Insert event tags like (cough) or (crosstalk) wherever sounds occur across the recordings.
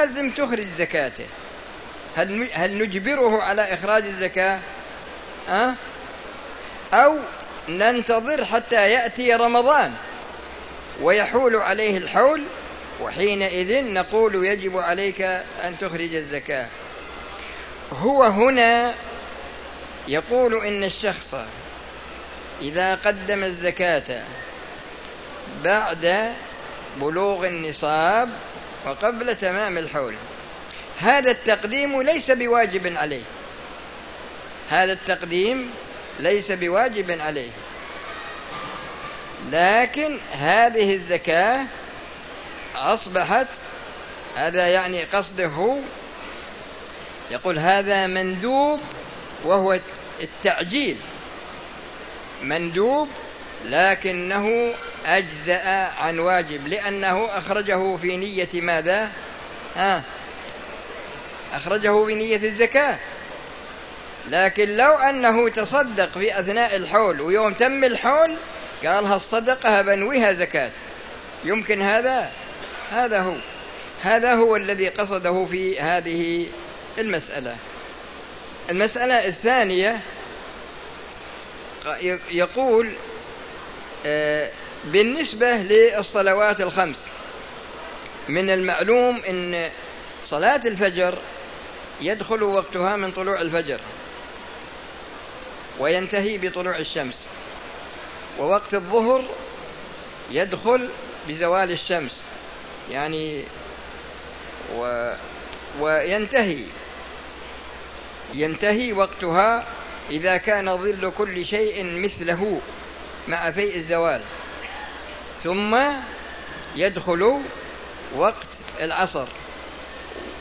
لازم تخرج زكاته. هل هل نجبره على إخراج الزكاة؟ أه؟ أو ننتظر حتى يأتي رمضان ويحول عليه الحول وحينئذ نقول يجب عليك أن تخرج الزكاة. هو هنا يقول إن الشخص إذا قدم الزكاة بعد بلوغ النصاب وقبل تمام الحول. هذا التقديم ليس بواجب عليه. هذا التقديم ليس بواجب عليه. لكن هذه الزكاة أصبحت هذا يعني قصده يقول هذا مندوب وهو التعجيل. مندوب لكنه أجزأ عن واجب لأنه أخرجه في نية ماذا؟ ها؟ أخرجه في نية الزكاة. لكن لو أنه تصدق في أثناء الحول ويوم تم الحول قال هالصدقة بنويها زكاة. يمكن هذا؟ هذا هو. هذا هو الذي قصده في هذه المسألة. المسألة الثانية يقول بالنسبة للصلوات الخمس من المعلوم أن صلاة الفجر يدخل وقتها من طلوع الفجر وينتهي بطلوع الشمس ووقت الظهر يدخل بزوال الشمس يعني و وينتهي ينتهي وقتها إذا كان ظل كل شيء مثله. مع فيء الزوال. ثم يدخل وقت العصر.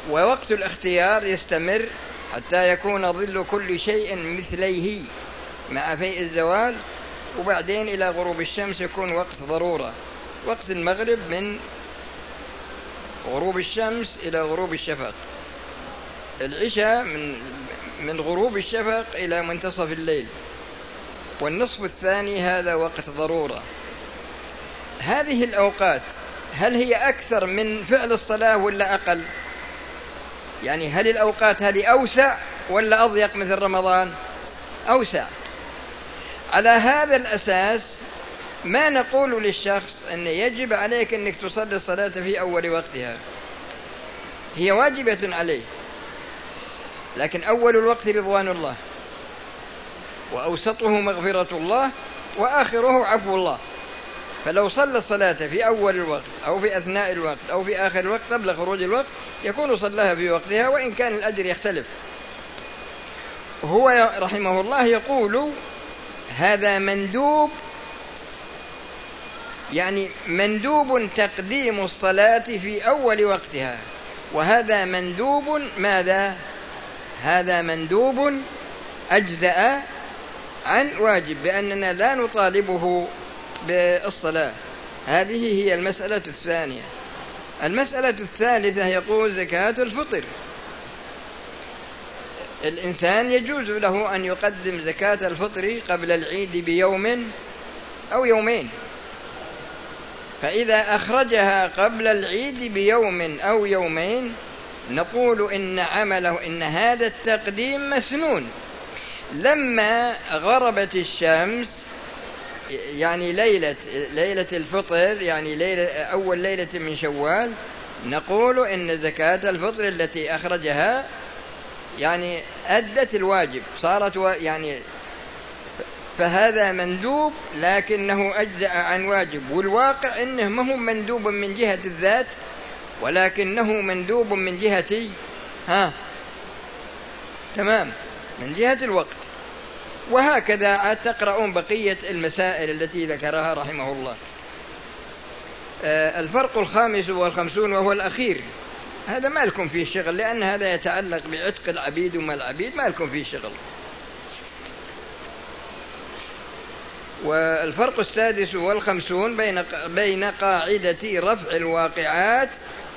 ووقت الاختيار يستمر حتى يكون ظل كل شيء مثليه مع فيء الزوال. وبعدين إلى غروب الشمس يكون وقت ضرورة. وقت المغرب من غروب الشمس إلى غروب الشفق. العشاء من من غروب الشفق إلى منتصف الليل. والنصف الثاني هذا وقت ضرورة. هذه الأوقات هل هي أكثر من فعل الصلاة ولا أقل؟ يعني هل الأوقات هذه أوسع ولا أضيق مثل رمضان؟ أوسع. على هذا الأساس ما نقول للشخص أن يجب عليك أنك تصلي الصلاة في أول وقتها. هي واجبة عليه. لكن أول الوقت رضوان الله. وأوسطه مغفرة الله وآخره عفو الله. فلو صلى الصلاة في أول الوقت أو في أثناء الوقت أو في آخر الوقت قبل خروج الوقت يكون صلاها في وقتها وإن كان الأجر يختلف. هو رحمه الله يقول هذا مندوب يعني مندوب تقديم الصلاة في أول وقتها. وهذا مندوب ماذا؟ هذا مندوب أجزأ عن واجب بأننا لا نطالبه بالصلاة. هذه هي المسألة الثانية. المسألة الثالثة يقول زكاة الفطر. الإنسان يجوز له أن يقدم زكاة الفطر قبل العيد بيوم أو يومين. فإذا أخرجها قبل العيد بيوم أو يومين نقول إن عمله إن هذا التقديم مسنون. لما غربت الشمس يعني ليلة ليلة الفطر يعني ليلة أول ليلة من شوال نقول إن زكاة الفطر التي أخرجها يعني أدت الواجب صارت يعني فهذا مندوب لكنه أجزأ عن واجب والواقع أنه ما هو مندوب من جهة الذات ولكنه مندوب من جهة ها تمام. من جهة الوقت. وهكذا عاد تقرؤون بقية المسائل التي ذكرها رحمه الله. آه، الفرق الخامس والخمسون وهو الأخير. هذا ما لكم فيه شغل لأن هذا يتعلق بعتق العبيد وما العبيد ما لكم فيه شغل. والفرق السادس والخمسون بين بين قاعدة رفع الواقعات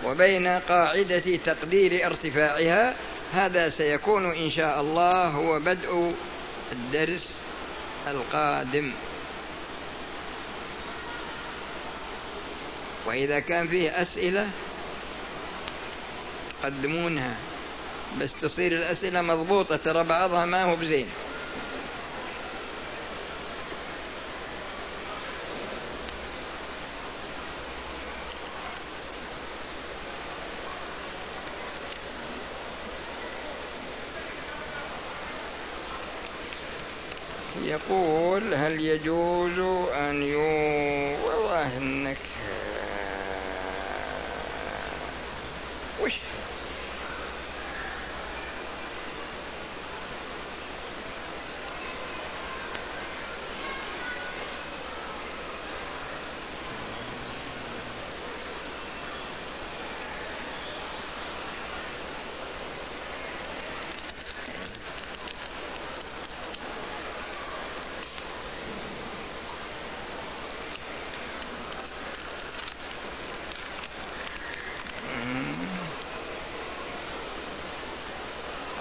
وبين قاعدة تقدير ارتفاعها. هذا سيكون إن شاء الله هو بدء الدرس القادم. وإذا كان فيه أسئلة قدمونها. بس تصير الأسئلة مضبوطة ترى بعضها ما هو بزين. يقول هل يجوز أن يو والله إنك وش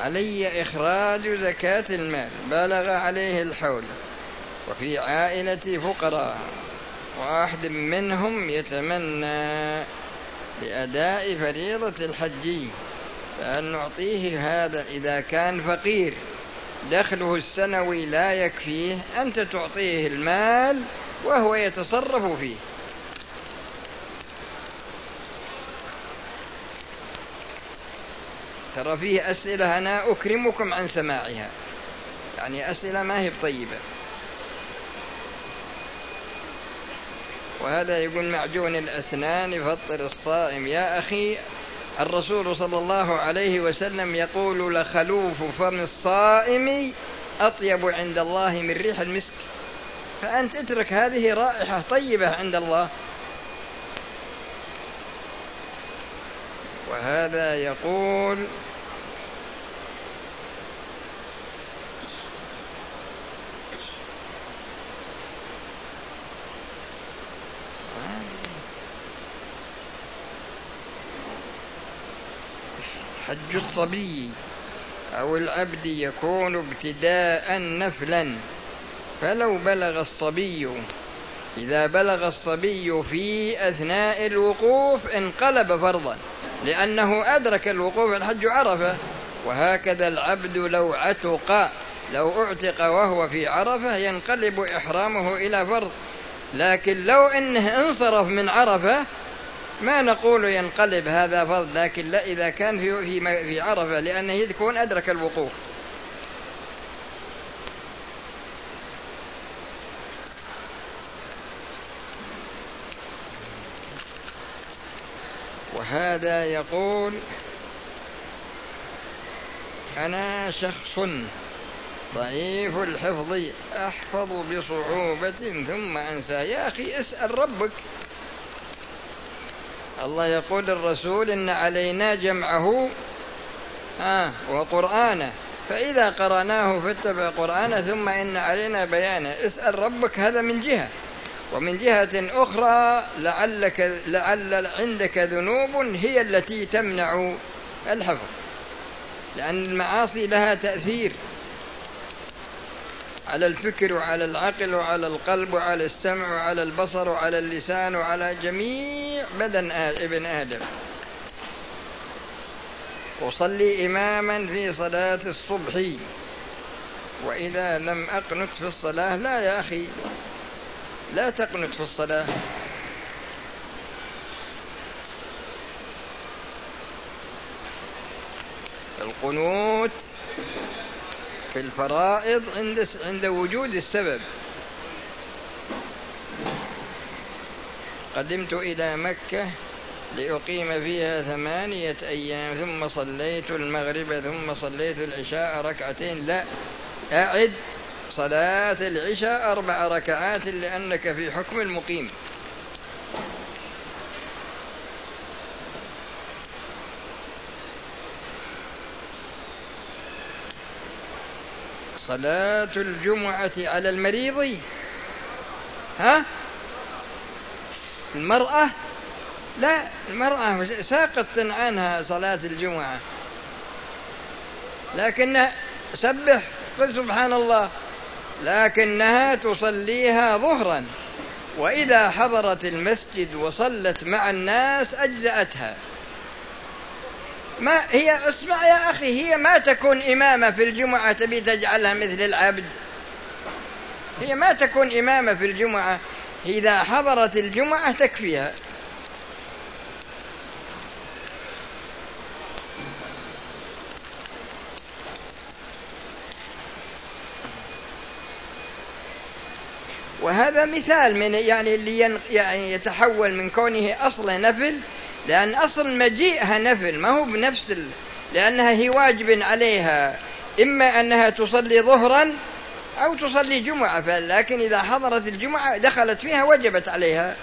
علي إخراج زكاة المال بلغ عليه الحول. وفي عائلتي فقراء واحد منهم يتمنى لأداء فريضة الحج فهل نعطيه هذا إذا كان فقير. دخله السنوي لا يكفيه أنت تعطيه المال وهو يتصرف فيه. ترى فيه أسئلة أنا أكرمكم عن سماعها. يعني أسئلة ما هي بطيبة. وهذا يقول معجون الأسنان يفطر الصائم يا أخي الرسول صلى الله عليه وسلم يقول لخلوف فم الصائم أطيب عند الله من ريح المسك. فأنت اترك هذه رائحة طيبة عند الله. وهذا يقول حج الصبي أو العبد يكون ابتداء نفلا فلو بلغ الصبي إذا بلغ الصبي في أثناء الوقوف انقلب فرضا. لأنه أدرك الوقوف الحج عرفة. وهكذا العبد لو عتق لو اعتق وهو في عرفة ينقلب إحرامه إلى فرض. لكن لو أنه انصرف من عرفة ما نقول ينقلب هذا فرض لكن لا إذا كان في عرفة لأنه يكون أدرك الوقوف. وهذا يقول أنا شخص ضعيف الحفظ أحفظ بصعوبة ثم أنسى. يا أخي اسأل ربك. الله يقول الرسول إن علينا جمعه آه وقرآنه. فإذا قرأناه فاتبع قرآنه ثم إن علينا بيانه. اسأل ربك هذا من جهة. ومن جهة أخرى لعلك لعل عندك ذنوب هي التي تمنع الحفظ. لأن المعاصي لها تأثير على الفكر وعلى العقل وعلى القلب وعلى السمع وعلى البصر وعلى اللسان وعلى جميع بدن ابن آدم. أصلي إماما في صلاة الصبح. وإذا لم أقنت في الصلاة لا يا أخي. لا تقنت في الصلاة. القنوت في الفرائض عند عند وجود السبب. قدمت إلى مكة لأقيم فيها ثمانية أيام ثم صليت المغرب ثم صليت العشاء ركعتين. لا أعد صلاة العشاء أربع ركعات لأنك في حكم المقيم. صلاة الجمعة على المريض. ها؟ المرأة؟ لا المرأة ساقط عنها صلاة الجمعة. لكن سبح قل سبحان الله. لكنها تصليها ظهرا. وإذا حضرت المسجد وصلت مع الناس أجزأتها. ما هي اسمع يا أخي هي ما تكون إمامة في الجمعة تبي تجعلها مثل العبد. هي ما تكون إمامة في الجمعة. إذا حضرت الجمعة تكفيها. وهذا مثال من يعني اللي يعني يتحول من كونه أصله نفل لأن أصل مجيئها نفل ما هو بنفس ال... لأنها هي واجب عليها. إما أنها تصلي ظهرا أو تصلي جمعة لكن إذا حضرت الجمعة دخلت فيها وجبت عليها.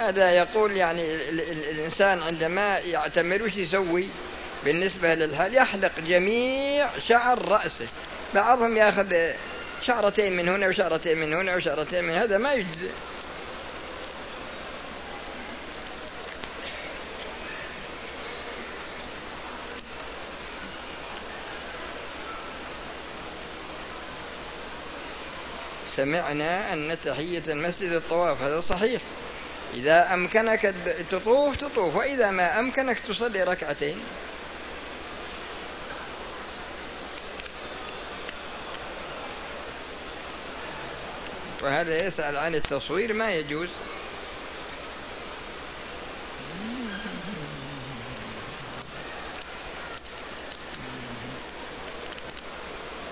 هذا يقول يعني الإنسان عندما يعتمر وش يسوي؟ بالنسبة للحال يحلق جميع شعر رأسه. بعضهم ياخذ شعرتين من هنا وشعرتين من هنا وشعرتين من هذا ما يجزي سمعنا أن تحية المسجد الطواف هذا صحيح. إذا أمكنك تطوف تطوف. وإذا ما أمكنك تصلي ركعتين. وهذا يسأل عن التصوير ما يجوز؟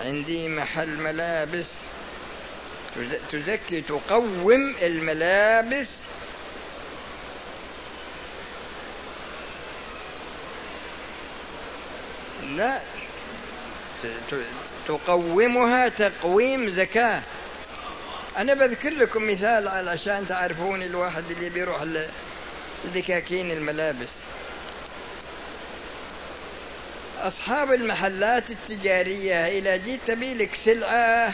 عندي محل ملابس. تزكي تقوم الملابس. لا. تقومها تقويم زكاة. أنا بذكر لكم مثال علشان تعرفون الواحد اللي بيروح لذكاكين الملابس. أصحاب المحلات التجارية إذا جيت تبي لك سلعة.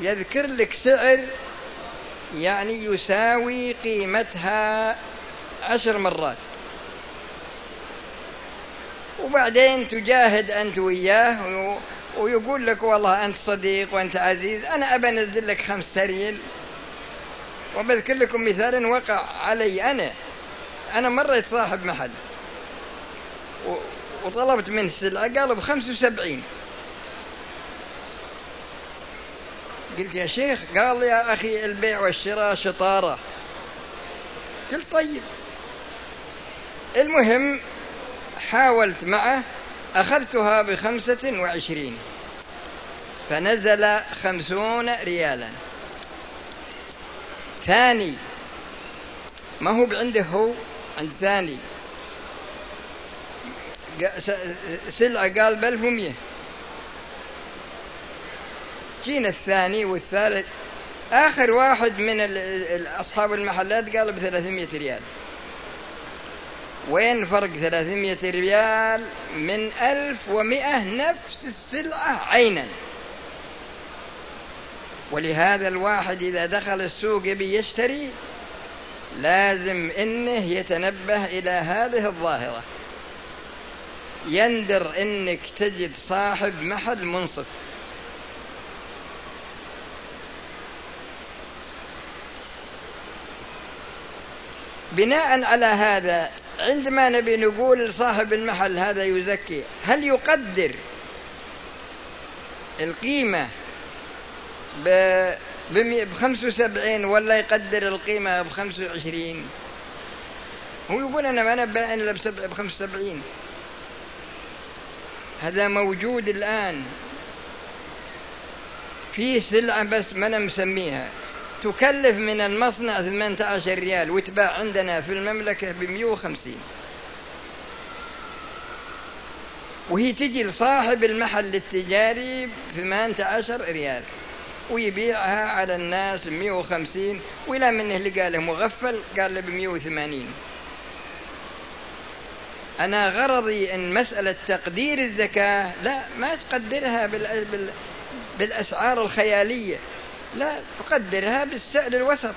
يذكر لك سعر يعني يساوي قيمتها عشر مرات. وبعدين تجاهد أنت وياه ويقول لك والله أنت صديق وأنت عزيز أنا أبى أنزل لك خمس ريال وبذكر لكم مثال وقع علي أنا. أنا مرة صاحب محل. وطلبت منه السلعة قالوا بخمس وسبعين. قلت يا شيخ قال يا أخي البيع والشراء شطارة. قلت طيب. المهم حاولت معه. أخذتها بخمسة وعشرين. فنزل خمسون ريالا. ثاني ما هو عنده هو؟ عند ثاني. سلعة قال بألف ومية جينا الثاني والثالث. آخر واحد من أصحاب المحلات قال بثلاثمية ريال. وين فرق ثلاثمية ريال من ألف ومئة نفس السلعة عينا؟ ولهذا الواحد إذا دخل السوق يبي يشتري لازم إنه يتنبه إلى هذه الظاهرة. يندر إنك تجد صاحب محل منصف. بناء على هذا عندما نبي نقول لصاحب المحل هذا يزكي هل يقدر القيمة بخمس وسبعين ولا يقدر القيمة بخمس وعشرين؟ هو يقول أنا ما أنا بائن إلا بخمس وسبعين. هذا موجود الآن. في سلعة بس ما أنا مسميها. تكلف من المصنع 18 ريال وتباع عندنا في المملكة ب 150 وهي تجي لصاحب المحل التجاري ب 18 ريال ويبيعها على الناس ب 150 ولا منه اللي قاله مغفل قال له ب 180 أنا غرضي أن مسألة تقدير الزكاة لا ما تقدرها بالأسعار الخيالية. لا تقدرها بالسعر الوسط.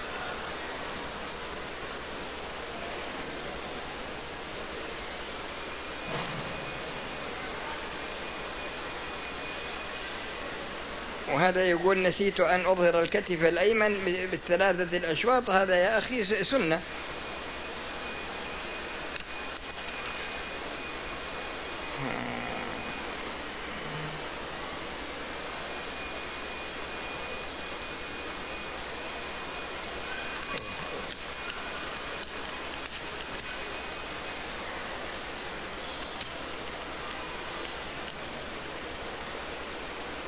وهذا يقول نسيت أن أظهر الكتف الأيمن بالثلاثة الأشواط. هذا يا أخي سنة.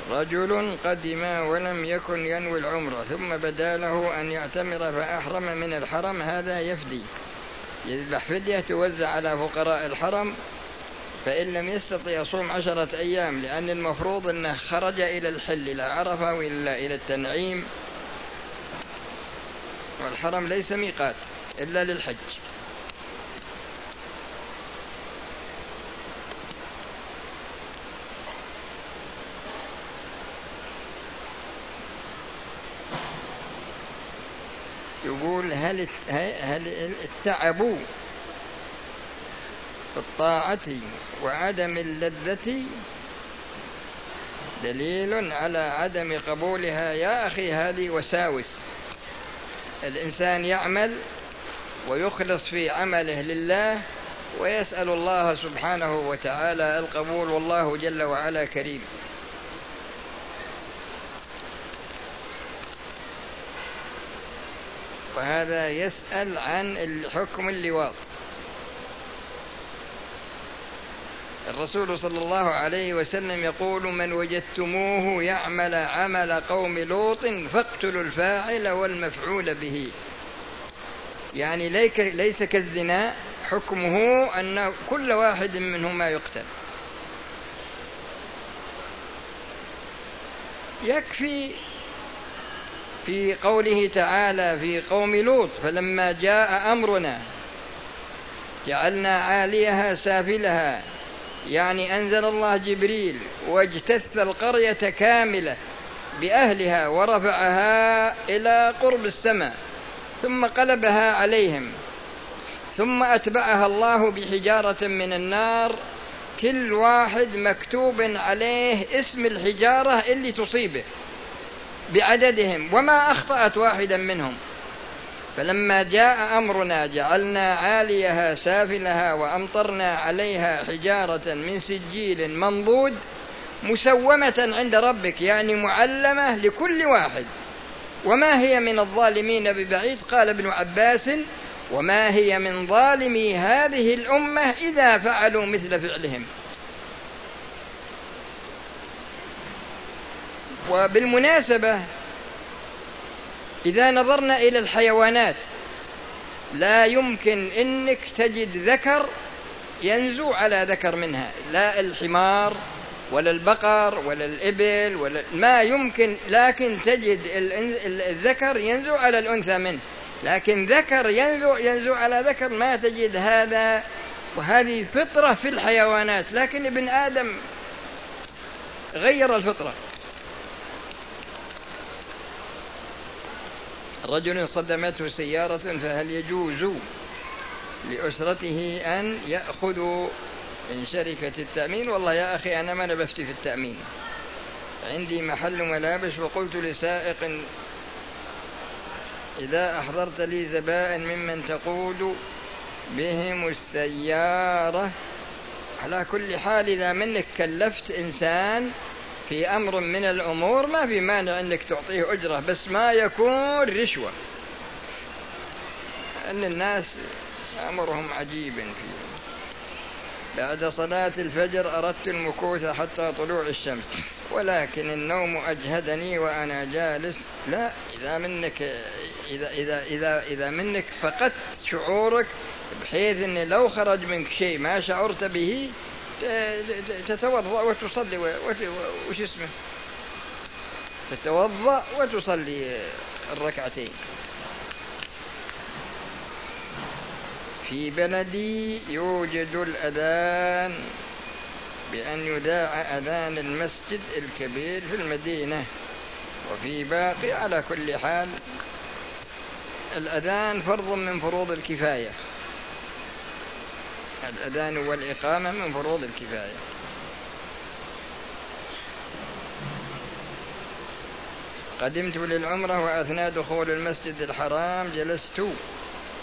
رجل قدم ولم يكن ينوي العمرة ثم بدا له أن يعتمر فأحرم من الحرم هذا يفدي. يذبح فدية توزع على فقراء الحرم فإن لم يستطع يصوم عشرة أيام لأن المفروض أنه خرج إلى الحل إلى عرفة وإلا إلى التنعيم والحرم ليس ميقات إلا للحج يقول هل هل التعب في الطاعة وعدم اللذة دليل على عدم قبولها؟ يا أخي هذه وساوس. الإنسان يعمل ويخلص في عمله لله ويسأل الله سبحانه وتعالى القبول والله جل وعلا كريم. وهذا يسأل عن الحكم اللواط الرسول صلى الله عليه وسلم يقول من وجدتموه يعمل عمل قوم لوط فاقتلوا الفاعل والمفعول به. يعني ليس كالزنا حكمه أن كل واحد منهما يقتل. يكفي في قوله تعالى في قوم لوط فلما جاء أمرنا جعلنا عاليها سافلها يعني أنزل الله جبريل واجتث القرية كاملة بأهلها ورفعها إلى قرب السماء ثم قلبها عليهم ثم أتبعها الله بحجارة من النار كل واحد مكتوب عليه اسم الحجارة اللي تصيبه. بعددهم وما أخطأت واحدا منهم. فلما جاء أمرنا جعلنا عاليها سافلها وأمطرنا عليها حجارة من سجيل منضود مسومة عند ربك يعني معلمة لكل واحد. وما هي من الظالمين ببعيد؟ قال ابن عباس وما هي من ظالمي هذه الأمة إذا فعلوا مثل فعلهم. وبالمناسبة إذا نظرنا إلى الحيوانات لا يمكن أنك تجد ذكر ينزو على ذكر منها لا الحمار ولا البقر ولا الإبل ولا ما يمكن لكن تجد الذكر ينزو على الأنثى منه لكن ذكر ينزو ينزو على ذكر ما تجد هذا وهذه فطرة في الحيوانات لكن ابن آدم غير الفطرة. رجل صدمته سيارة فهل يجوز لأسرته أن يأخذوا من شركة التأمين؟ والله يا أخي أنا ما نبفتي في التأمين. عندي محل ملابس وقلت لسائق إذا أحضرت لي زبائن ممن تقود بهم السيارة. على كل حال إذا منك كلفت إنسان في أمر من الأمور ما في مانع أنك تعطيه أجرة بس ما يكون رشوة. أن الناس أمرهم عجيب فيه. بعد صلاة الفجر أردت المكوث حتى طلوع الشمس ولكن النوم أجهدني وأنا جالس. لا إذا منك إذا إذا إذا إذا منك فقدت شعورك بحيث أن لو خرج منك شيء ما شعرت به تتوضأ وتصلي وش اسمه؟ تتوضأ وتصلي الركعتين. في بلدي يوجد الأذان بأن يذاع أذان المسجد الكبير في المدينة. وفي باقي على كل حال الأذان فرض من فروض الكفاية. الأذان والإقامة من فروض الكفاية. قدمت للعمرة وأثناء دخول المسجد الحرام جلست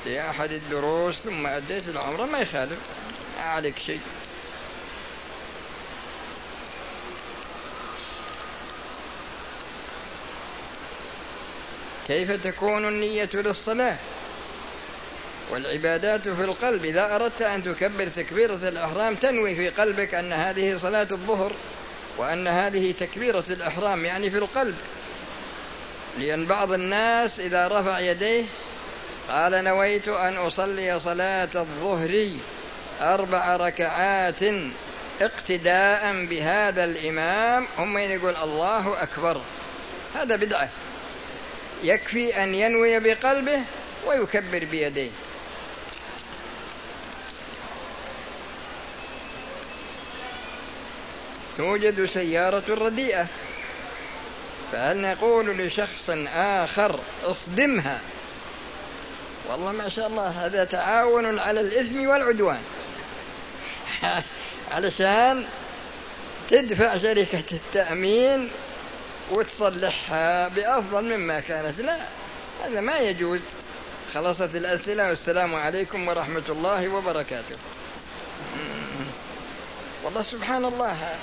في أحد الدروس ثم أديت العمرة ما يخالف ما عليك شيء. كيف تكون النية للصلاة؟ والعبادات في القلب إذا أردت أن تكبر تكبيرة الإحرام تنوي في قلبك أن هذه صلاة الظهر وأن هذه تكبيرة الإحرام يعني في القلب. لأن بعض الناس إذا رفع يديه قال نويت أن أصلي صلاة الظهر أربع ركعات اقتداء بهذا الإمام هم يقول الله أكبر؟ هذا بدعة. يكفي أن ينوي بقلبه ويكبر بيديه. توجد سيارة رديئة. فهل نقول لشخص آخر اصدمها؟ والله ما شاء الله هذا تعاون على الإثم والعدوان. (laughs) علشان تدفع شركة التأمين وتصلحها بأفضل مما كانت. لا هذا ما يجوز. خلصت الأسئلة والسلام عليكم ورحمة الله وبركاته. (laughs) والله سبحان الله.